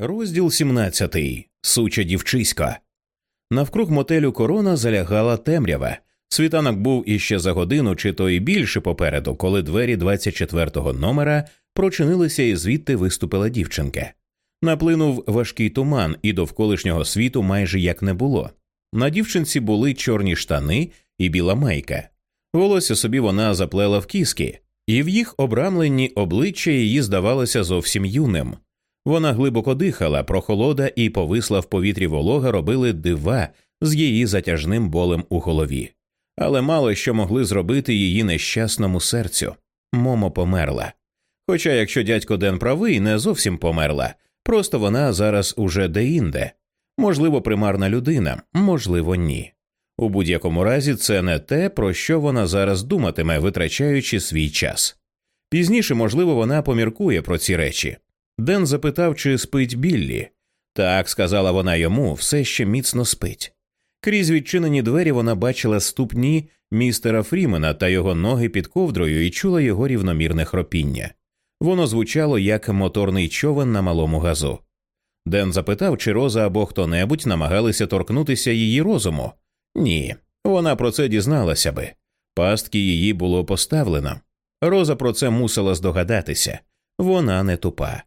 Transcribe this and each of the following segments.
Розділ 17. Суча дівчисько. Навкруг мотелю корона залягала темрява. Світанок був іще за годину, чи то і більше попереду, коли двері 24-го номера прочинилися і звідти виступила дівчинка. Наплинув важкий туман, і довколишнього світу майже як не було. На дівчинці були чорні штани і біла майка. Волосся собі вона заплела в кіски, і в їх обрамленні обличчя її здавалося зовсім юним. Вона глибоко дихала, прохолода і повисла в повітрі волога робили дива з її затяжним болем у голові, але мало що могли зробити її нещасному серцю. Момо померла. Хоча, якщо дядько Ден правий, не зовсім померла, просто вона зараз уже деінде. Можливо, примарна людина, можливо, ні. У будь-якому разі це не те, про що вона зараз думатиме, витрачаючи свій час. Пізніше, можливо, вона поміркує про ці речі. Ден запитав, чи спить Біллі. Так, сказала вона йому, все ще міцно спить. Крізь відчинені двері вона бачила ступні містера Фрімена та його ноги під ковдрою і чула його рівномірне хропіння. Воно звучало як моторний човен на малому газу. Ден запитав, чи Роза або хто небудь намагалися торкнутися її розуму. Ні, вона про це дізналася би. Пастки її було поставлено. Роза про це мусила здогадатися. Вона не тупа.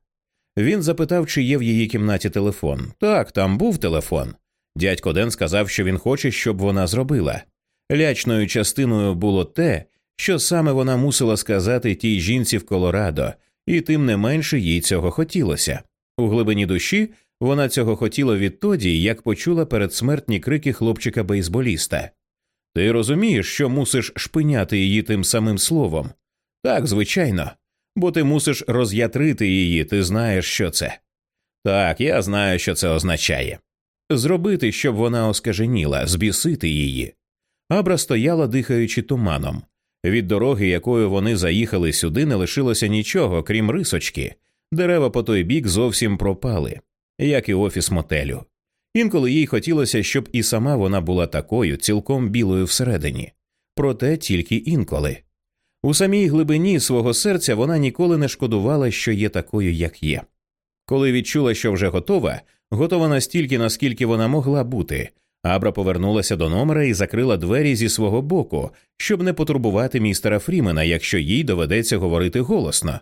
Він запитав, чи є в її кімнаті телефон. Так, там був телефон. Дядько Ден сказав, що він хоче, щоб вона зробила. Лячною частиною було те, що саме вона мусила сказати тій жінці в Колорадо, і тим не менше їй цього хотілося. У глибині душі вона цього хотіла відтоді, як почула передсмертні крики хлопчика бейсболіста. Ти розумієш, що мусиш шпиняти її тим самим словом? Так, звичайно бо ти мусиш роз'ятрити її, ти знаєш, що це. Так, я знаю, що це означає. Зробити, щоб вона оскаженіла, збісити її. Абра стояла, дихаючи туманом. Від дороги, якою вони заїхали сюди, не лишилося нічого, крім рисочки. Дерева по той бік зовсім пропали, як і офіс мотелю. Інколи їй хотілося, щоб і сама вона була такою, цілком білою всередині, проте тільки інколи. У самій глибині свого серця вона ніколи не шкодувала, що є такою, як є. Коли відчула, що вже готова, готова настільки, наскільки вона могла бути. Абра повернулася до номера і закрила двері зі свого боку, щоб не потурбувати містера Фрімена, якщо їй доведеться говорити голосно.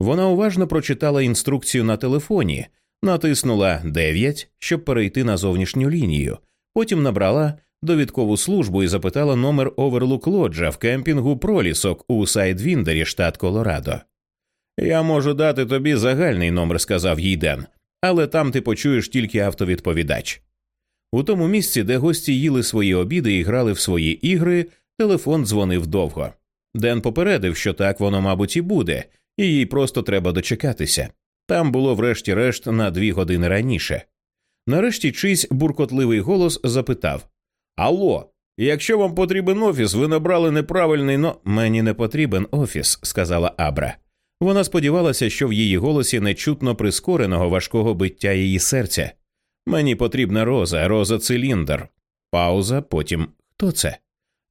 Вона уважно прочитала інструкцію на телефоні, натиснула 9, щоб перейти на зовнішню лінію, потім набрала довідкову службу і запитала номер Оверлук Лоджа в кемпінгу пролісок у Сайдвіндері, штат Колорадо. Я можу дати тобі загальний номер, сказав їй Ден, але там ти почуєш тільки автовідповідач. У тому місці, де гості їли свої обіди і грали в свої ігри, телефон дзвонив довго. Ден попередив, що так воно, мабуть, і буде, і їй просто треба дочекатися. Там було, врешті-решт, на дві години раніше. Нарешті чийсь буркотливий голос запитав Алло, якщо вам потрібен офіс, ви набрали неправильний но. Мені не потрібен офіс, сказала Абра. Вона сподівалася, що в її голосі не чутно прискореного важкого биття її серця. Мені потрібна роза, роза циліндр. Пауза, потім хто це?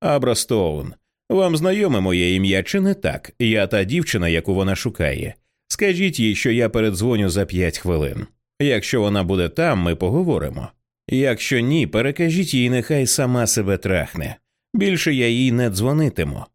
Абра Стоун. Вам знайоме моє ім'я, чи не так? Я та дівчина, яку вона шукає. Скажіть їй, що я передзвоню за п'ять хвилин. Якщо вона буде там, ми поговоримо. Якщо ні, перекажіть їй, нехай сама себе трахне. Більше я їй не дзвонитиму.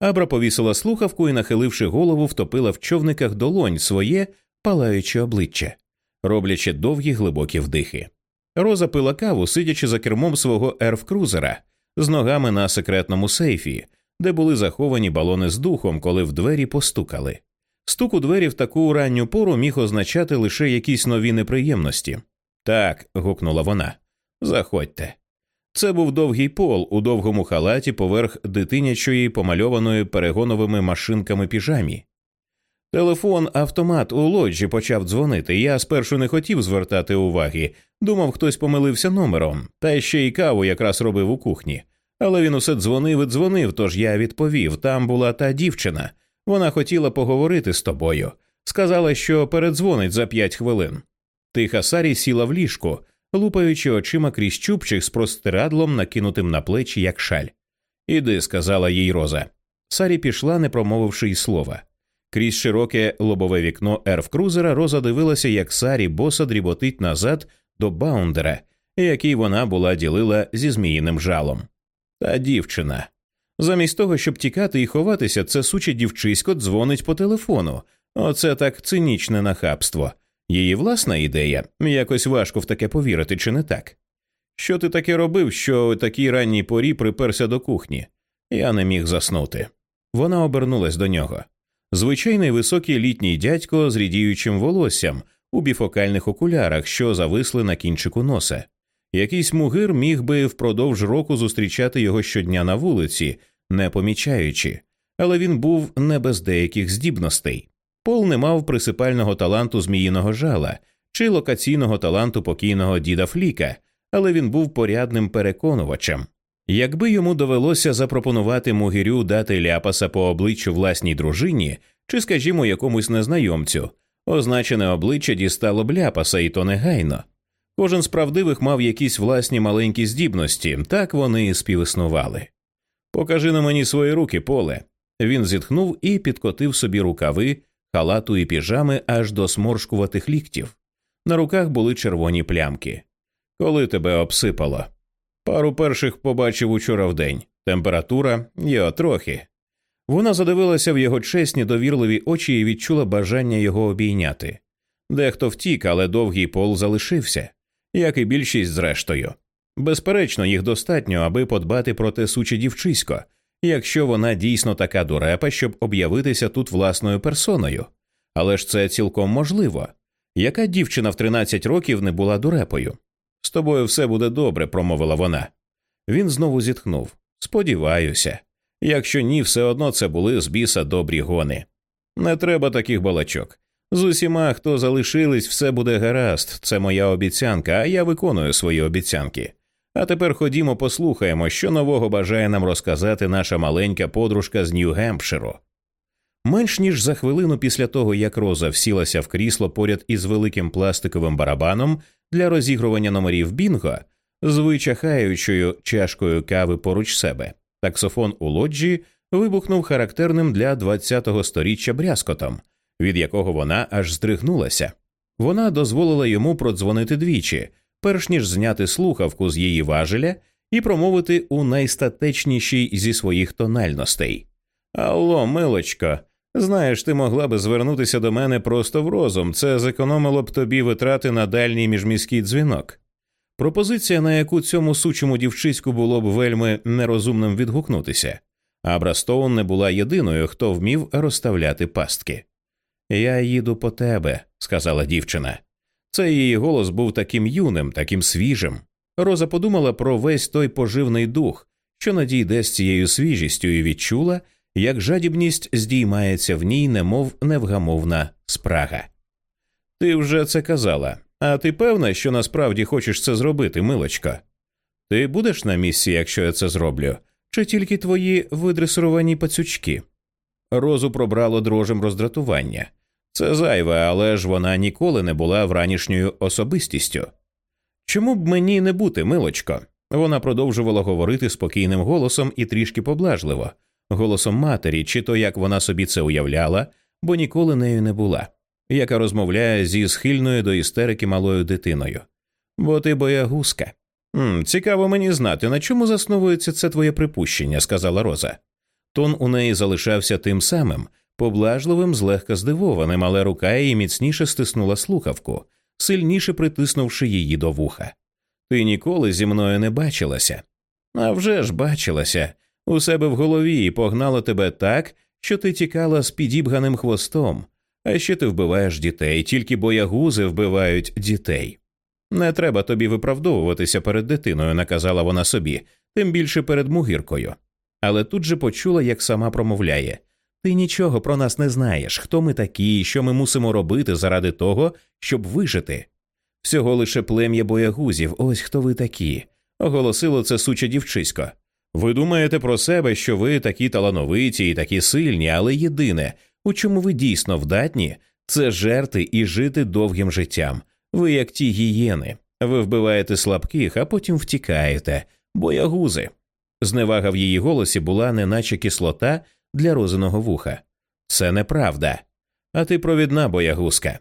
Абра повісила слухавку і, нахиливши голову, втопила в човниках долонь своє палаюче обличчя, роблячи довгі глибокі вдихи. Роза пила каву, сидячи за кермом свого ерф-крузера, з ногами на секретному сейфі, де були заховані балони з духом, коли в двері постукали. Стук у двері в таку ранню пору міг означати лише якісь нові неприємності. Так, гукнула вона. Заходьте. Це був довгий пол у довгому халаті поверх дитинячої, помальованої перегоновими машинками піжамі. Телефон автомат у лоджі почав дзвонити. Я спершу не хотів звертати уваги, думав, хтось помилився номером, та ще й каву якраз робив у кухні. Але він усе дзвонив і дзвонив, тож я відповів там була та дівчина. Вона хотіла поговорити з тобою. Сказала, що передзвонить за п'ять хвилин. Тиха Сарі сіла в ліжку, лупаючи очима крізь чубчик з простирадлом, накинутим на плечі, як шаль. Іди, сказала їй Роза. Сарі пішла, не промовивши й слова. Крізь широке лобове вікно ерф-крузера Роза дивилася, як Сарі боса дріботить назад до Баундера, який вона була ділила зі зміїним жалом. Та дівчина. Замість того, щоб тікати і ховатися, це суче дівчисько дзвонить по телефону. Оце так цинічне нахабство. Її власна ідея, якось важко в таке повірити, чи не так? Що ти таке робив, що о такій ранній порі приперся до кухні? Я не міг заснути. Вона обернулась до нього. Звичайний високий літній дядько з рідіючим волоссям у біфокальних окулярах, що зависли на кінчику носа. Якийсь мугир міг би впродовж року зустрічати його щодня на вулиці, не помічаючи, але він був не без деяких здібностей. Пол не мав присипального таланту зміїного жала чи локаційного таланту покійного діда Фліка, але він був порядним переконувачем. Якби йому довелося запропонувати мугірю дати ляпаса по обличчю власній дружині чи, скажімо, якомусь незнайомцю, означене обличчя дістало б ляпаса, і то негайно. Кожен з правдивих мав якісь власні маленькі здібності, так вони і співіснували. Покажи на мені свої руки, поле. Він зітхнув і підкотив собі рукави, халату і піжами аж до сморшкуватих ліктів. На руках були червоні плямки. Коли тебе обсипало? Пару перших побачив учора вдень. Температура йо, трохи. Вона задивилася в його чесні, довірливі очі і відчула бажання його обійняти. Дехто втік, але довгий пол залишився, як і більшість зрештою. Безперечно, їх достатньо, аби подбати про те суче дівчисько, якщо вона дійсно така дурепа, щоб об'явитися тут власною персоною. Але ж це цілком можливо. Яка дівчина в 13 років не була дурепою? З тобою все буде добре, промовила вона. Він знову зітхнув. Сподіваюся. Якщо ні, все одно це були з біса добрі гони. Не треба таких балачок. З усіма, хто залишились, все буде гаразд. Це моя обіцянка, а я виконую свої обіцянки. А тепер ходімо, послухаємо, що нового бажає нам розказати наша маленька подружка з Нью-Гемпширу. Менш ніж за хвилину після того, як Роза всілася в крісло поряд із великим пластиковим барабаном для розігрування номерів Бінго, з вичахаючою чашкою кави поруч себе, таксофон у лоджі вибухнув характерним для 20-го сторіччя брязкотом, від якого вона аж здригнулася. Вона дозволила йому продзвонити двічі, перш ніж зняти слухавку з її важеля і промовити у найстатечнішій зі своїх тональностей. Алло, милочко, знаєш, ти могла би звернутися до мене просто в розум. Це зекономило б тобі витрати на дальній міжміський дзвінок. Пропозиція, на яку цьому сучому дівчиську було б вельми нерозумним відгукнутися, а Брастоун не була єдиною, хто вмів розставляти пастки. Я їду по тебе, сказала дівчина. Цей її голос був таким юним, таким свіжим. Роза подумала про весь той поживний дух, що надійде з цією свіжістю, і відчула, як жадібність здіймається в ній, немов невгамовна спрага. Ти вже це казала, а ти певна, що насправді хочеш це зробити, милочка? Ти будеш на місці, якщо я це зроблю, чи тільки твої видресировані пацючки? Розу пробрало дрожем роздратування. Це зайве, але ж вона ніколи не була вранішньою особистістю. Чому б мені не бути, милочко? Вона продовжувала говорити спокійним голосом і трішки поблажливо, голосом матері, чи то як вона собі це уявляла, бо ніколи нею не була, яка розмовляє зі схильною до істерики малою дитиною. Бо ти боягузка. «М, Цікаво мені знати, на чому засновується це твоє припущення, сказала Роза. Тон у неї залишався тим самим, поблажливим, злегка здивованим, але рука її міцніше стиснула слухавку, сильніше притиснувши її до вуха. Ти ніколи зі мною не бачилася. А вже ж бачилася у себе в голові і погнала тебе так, що ти тікала з підібганим хвостом, а ще ти вбиваєш дітей, тільки боягузи вбивають дітей. Не треба тобі виправдовуватися перед дитиною, наказала вона собі, тим більше перед мугіркою. Але тут же почула, як сама промовляє ти нічого про нас не знаєш, хто ми такі, що ми мусимо робити заради того, щоб вижити. Всього лише плем'я боягузів, ось хто ви такі, оголосило це суче дівчисько. Ви думаєте про себе, що ви такі талановиті і такі сильні, але єдине, у чому ви дійсно вдатні, це жерти і жити довгим життям. Ви як ті гієни. Ви вбиваєте слабких, а потім втікаєте, боягузи. Зневага в її голосі була неначе кислота для розиного вуха. Це неправда. А ти провідна боягузка.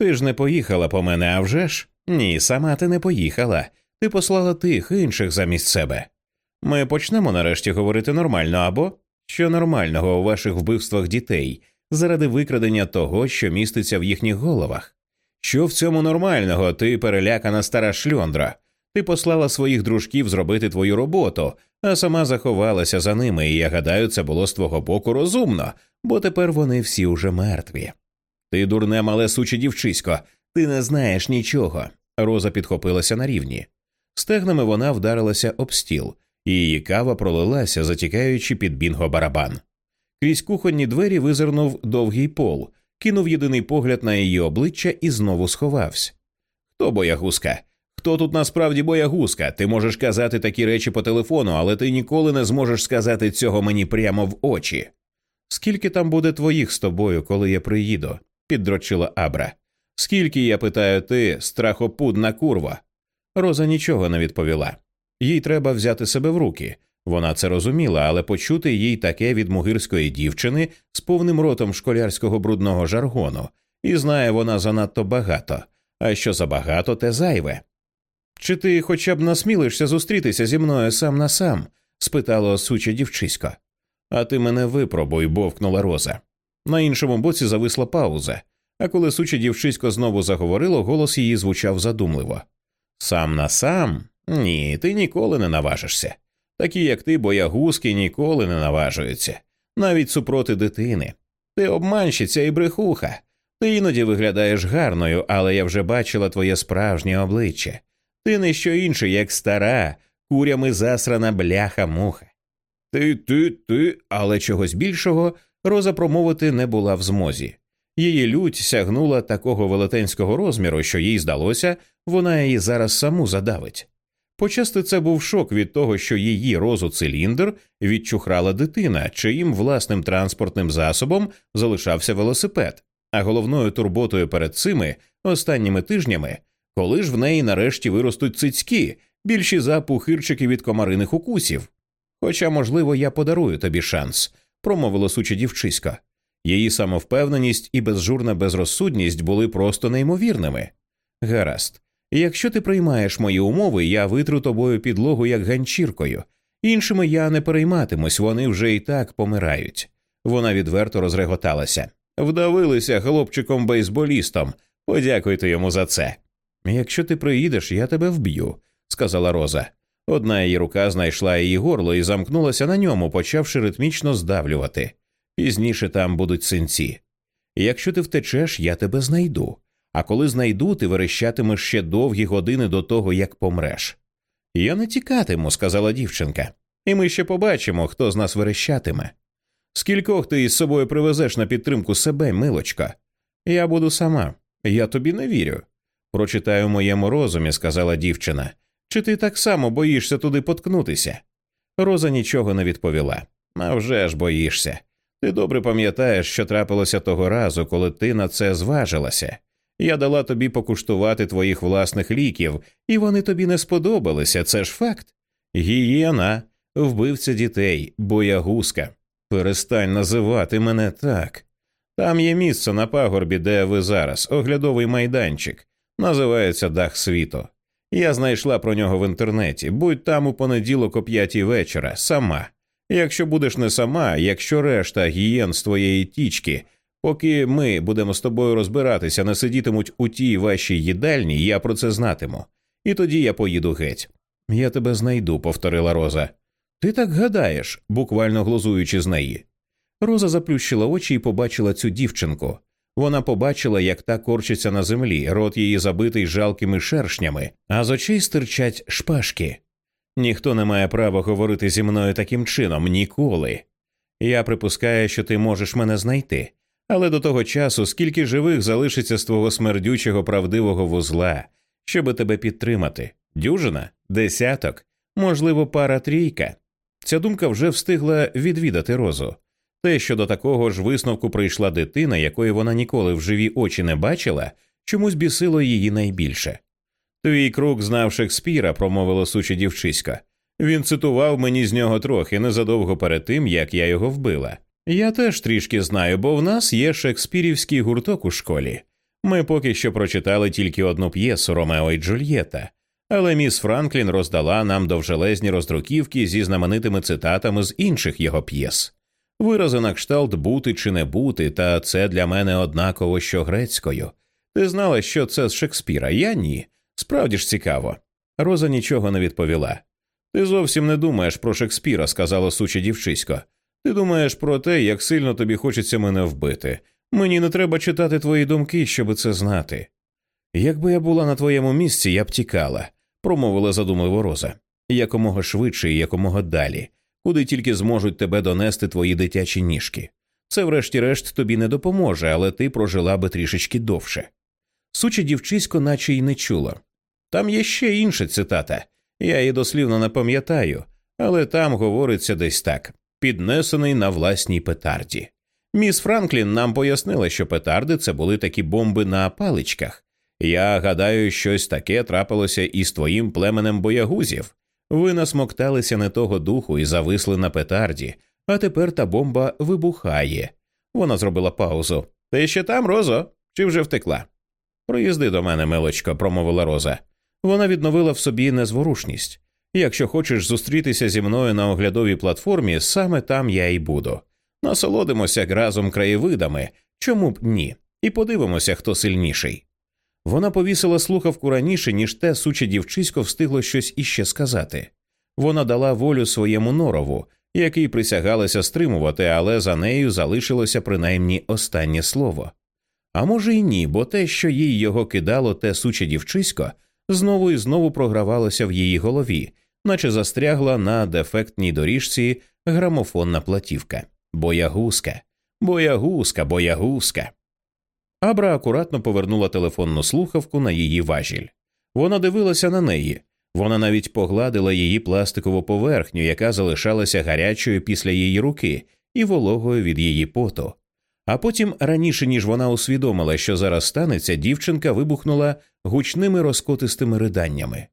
Ти ж не поїхала по мене, а вже ж? Ні, сама ти не поїхала. Ти послала тих інших замість себе. Ми почнемо нарешті говорити нормально або що нормального у ваших вбивствах дітей заради викрадення того, що міститься в їхніх головах. Що в цьому нормального, ти перелякана стара шльондра. Ти послала своїх дружків зробити твою роботу, а сама заховалася за ними, і я гадаю, це було з твого боку розумно, бо тепер вони всі уже мертві. Ти дурне мале суче дівчисько, ти не знаєш нічого. Роза підхопилася на рівні. Стегнами вона вдарилася об стіл, і її кава пролилася, затікаючи під бінго барабан. Крізь кухонні двері визирнув довгий пол, кинув єдиний погляд на її обличчя і знову сховався. Хто боягузка? Хто тут насправді боягузка? Ти можеш казати такі речі по телефону, але ти ніколи не зможеш сказати цього мені прямо в очі. Скільки там буде твоїх з тобою, коли я приїду? піддрочила Абра. Скільки, я питаю, ти, страхопудна курва? Роза нічого не відповіла. Їй треба взяти себе в руки. Вона це розуміла, але почути їй таке від мугирської дівчини з повним ротом школярського брудного жаргону, і знає вона занадто багато, а що забагато, те зайве. Чи ти хоча б насмілишся зустрітися зі мною сам на сам? спитало суче дівчисько. А ти мене випробуй, бовкнула Роза. На іншому боці зависла пауза, а коли суче дівчисько знову заговорило, голос її звучав задумливо. Сам на сам? Ні, ти ніколи не наважишся. Такі, як ти, боягузки, ніколи не наважуються, навіть супроти дитини. Ти обманщиця і брехуха. Ти іноді виглядаєш гарною, але я вже бачила твоє справжнє обличчя. Ти не що інше, як стара, курями засрана бляха муха. Ти, ти, ти, але чогось більшого Роза промовити не була в змозі. Її лють сягнула такого велетенського розміру, що їй здалося, вона її зараз саму задавить. Почасти це був шок від того, що її розу циліндр відчухрала дитина, чиїм власним транспортним засобом залишався велосипед, а головною турботою перед цими останніми тижнями, коли ж в неї нарешті виростуть цицьки, більші за пухирчики від комариних укусів. Хоча, можливо, я подарую тобі шанс, промовило суче дівчисько. Її самовпевненість і безжурна безрозсудність були просто неймовірними. Гаразд, якщо ти приймаєш мої умови, я витру тобою підлогу як ганчіркою. Іншими я не перейматимусь, вони вже і так помирають. Вона відверто розреготалася. Вдавилися хлопчиком бейсболістом. Подякуйте йому за це. Якщо ти приїдеш, я тебе вб'ю, сказала Роза. Одна її рука знайшла її горло і замкнулася на ньому, почавши ритмічно здавлювати. Пізніше там будуть синці. Якщо ти втечеш, я тебе знайду. А коли знайду, ти верещатимеш ще довгі години до того, як помреш. Я не тікатиму, сказала дівчинка, і ми ще побачимо, хто з нас верещатиме. Скількох ти із собою привезеш на підтримку себе, милочка? Я буду сама, я тобі не вірю. Прочитаю моєму розумі, сказала дівчина. Чи ти так само боїшся туди поткнутися? Роза нічого не відповіла. «А вже ж боїшся. Ти добре пам'ятаєш, що трапилося того разу, коли ти на це зважилася. Я дала тобі покуштувати твоїх власних ліків, і вони тобі не сподобалися, це ж факт. Гієна, вбивця дітей, боягузка. Перестань називати мене так. Там є місце на пагорбі, де ви зараз, оглядовий майданчик, називається Дах світу. Я знайшла про нього в інтернеті. Будь там у понеділок о п'ятій вечора, сама. Якщо будеш не сама, якщо решта гієн з твоєї тічки, поки ми будемо з тобою розбиратися, не сидітимуть у тій вашій їдальні, я про це знатиму. І тоді я поїду геть. Я тебе знайду, повторила Роза. Ти так гадаєш, буквально глузуючи з неї. Роза заплющила очі і побачила цю дівчинку. Вона побачила, як та корчиться на землі, рот її забитий жалкими шершнями, а з очей стирчать шпажки. Ніхто не має права говорити зі мною таким чином ніколи. Я припускаю, що ти можеш мене знайти, але до того часу скільки живих залишиться з твого смердючого правдивого вузла, щоби тебе підтримати дюжина, десяток, можливо, пара трійка. Ця думка вже встигла відвідати розу. Те, що до такого ж висновку прийшла дитина, якої вона ніколи в живі очі не бачила, чомусь бісило її найбільше. Твій круг знав Шекспіра, промовило суче дівчиська. Він цитував мені з нього трохи незадовго перед тим, як я його вбила. Я теж трішки знаю, бо в нас є шекспірівський гурток у школі. Ми поки що прочитали тільки одну п'єсу Ромео і Джульєта, але міс Франклін роздала нам довжелезні роздруківки зі знаменитими цитатами з інших його п'єс. Вирази на кшталт бути чи не бути, та це для мене однаково, що грецькою. Ти знала, що це з Шекспіра? Я ні. Справді ж цікаво. Роза нічого не відповіла. Ти зовсім не думаєш про Шекспіра, сказала суче дівчисько. Ти думаєш про те, як сильно тобі хочеться мене вбити. Мені не треба читати твої думки, щоб це знати. Якби я була на твоєму місці, я б тікала, промовила задумливо Роза. Якомога швидше і якомога далі, куди тільки зможуть тебе донести твої дитячі ніжки. Це, врешті-решт, тобі не допоможе, але ти прожила би трішечки довше. Суче дівчисько, наче й не чула. Там є ще інша цитата. Я її дослівно не пам'ятаю, але там говориться десь так піднесений на власній петарді. Міс Франклін нам пояснила, що петарди це були такі бомби на паличках. Я гадаю, щось таке трапилося і з твоїм племенем боягузів. Ви насмокталися не того духу і зависли на петарді, а тепер та бомба вибухає. Вона зробила паузу. Ти ще там, Розо? Чи вже втекла? Приїзди до мене, милочко, промовила Роза. Вона відновила в собі незворушність. Якщо хочеш зустрітися зі мною на оглядовій платформі, саме там я і буду. Насолодимося разом краєвидами, чому б ні, і подивимося, хто сильніший. Вона повісила слухавку раніше, ніж те суче дівчисько встигло щось іще сказати. Вона дала волю своєму норову, який присягалася стримувати, але за нею залишилося принаймні останнє слово. А може й ні, бо те, що їй його кидало те суче дівчисько, знову і знову програвалося в її голові, наче застрягла на дефектній доріжці грамофонна платівка. Боягузка, боягузка, боягузка. Абра акуратно повернула телефонну слухавку на її важіль. Вона дивилася на неї, вона навіть погладила її пластикову поверхню, яка залишалася гарячою після її руки і вологою від її поту. А потім, раніше ніж вона усвідомила, що зараз станеться, дівчинка вибухнула гучними розкотистими риданнями.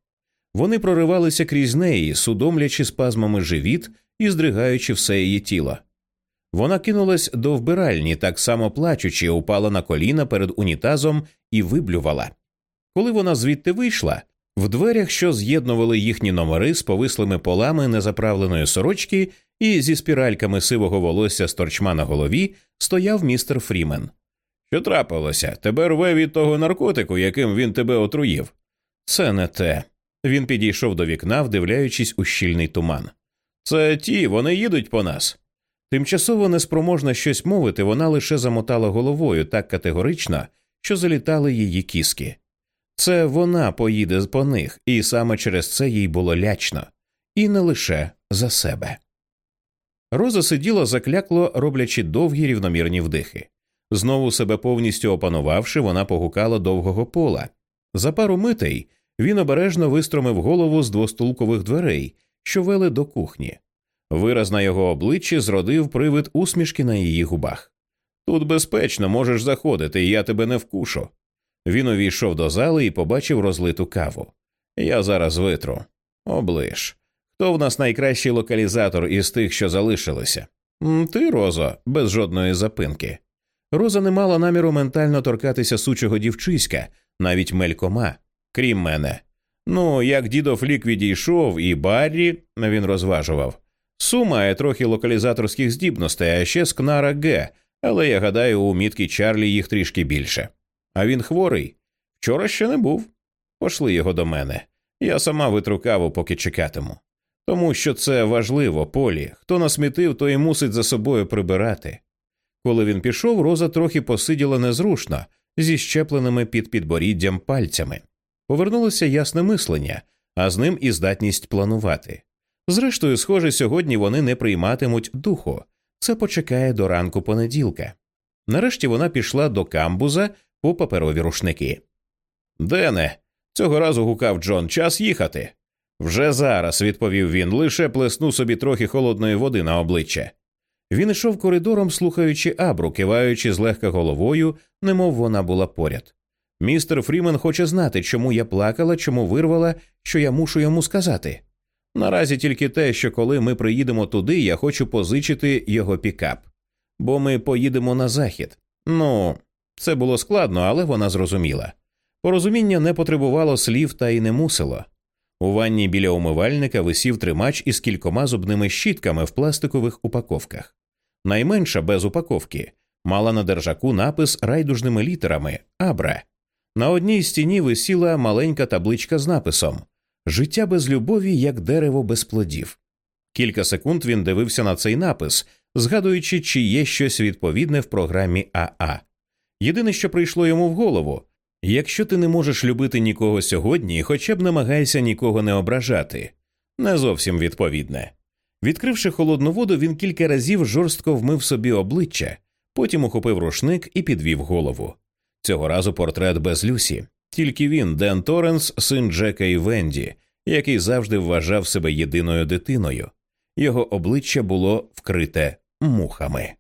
Вони проривалися крізь неї, судомлячи спазмами живіт і здригаючи все її тіло. Вона кинулась до вбиральні, так само плачучи, упала на коліна перед унітазом і виблювала. Коли вона звідти вийшла, в дверях, що з'єднували їхні номери з повислими полами незаправленої сорочки і зі спіральками сивого волосся з торчма на голові, стояв містер Фрімен. Що трапилося? Тебе рве від того наркотику, яким він тебе отруїв. Це не те. Він підійшов до вікна, вдивляючись у щільний туман. Це ті, вони їдуть по нас. Тимчасово неспроможна щось мовити, вона лише замотала головою так категорично, що залітали її кіски. Це вона поїде по них, і саме через це їй було лячно, і не лише за себе. Роза сиділа заклякло, роблячи довгі рівномірні вдихи. Знову себе повністю опанувавши, вона погукала довгого пола. За пару митей він обережно вистромив голову з двостулкових дверей, що вели до кухні. Вираз на його обличчі зродив привид усмішки на її губах. Тут безпечно можеш заходити, я тебе не вкушу. Він увійшов до зали і побачив розлиту каву. Я зараз витру. Оближ. Хто в нас найкращий локалізатор із тих, що залишилися? Ти, Розо, без жодної запинки. Роза не мала наміру ментально торкатися сучого дівчиська, навіть мелькома, крім мене. Ну, як дідо Флік відійшов, і Баррі, він розважував. Су має трохи локалізаторських здібностей, а ще скнара Г, але я гадаю, у мітки Чарлі їх трішки більше. А він хворий. Вчора ще не був. Пошли його до мене. Я сама витру каву, поки чекатиму. Тому що це важливо, полі. Хто насмітив, то і мусить за собою прибирати. Коли він пішов, Роза трохи посиділа незрушно, зі щепленими під підборіддям пальцями. Повернулося ясне мислення, а з ним і здатність планувати. Зрештою, схоже, сьогодні вони не прийматимуть духу. Це почекає до ранку понеділка. Нарешті вона пішла до камбуза по паперові рушники. Дене, цього разу гукав Джон, час їхати. Вже зараз, відповів він, лише плесну собі трохи холодної води на обличчя. Він йшов коридором, слухаючи абру, киваючи злегка головою, немов вона була поряд. Містер Фрімен хоче знати, чому я плакала, чому вирвала, що я мушу йому сказати. Наразі тільки те, що коли ми приїдемо туди, я хочу позичити його пікап. бо ми поїдемо на захід. Ну, це було складно, але вона зрозуміла. Порозуміння не потребувало слів та й не мусило. У ванні біля умивальника висів тримач із кількома зубними щітками в пластикових упаковках. Найменша без упаковки мала на держаку напис райдужними літерами Абра. На одній стіні висіла маленька табличка з написом Життя без любові, як дерево без плодів. Кілька секунд він дивився на цей напис, згадуючи, чи є щось відповідне в програмі АА. Єдине, що прийшло йому в голову якщо ти не можеш любити нікого сьогодні, хоча б намагайся нікого не ображати, не зовсім відповідне. Відкривши холодну воду, він кілька разів жорстко вмив собі обличчя, потім ухопив рушник і підвів голову. Цього разу портрет без Люсі, тільки він, Ден Торренс, син Джека і Венді, який завжди вважав себе єдиною дитиною. Його обличчя було вкрите мухами.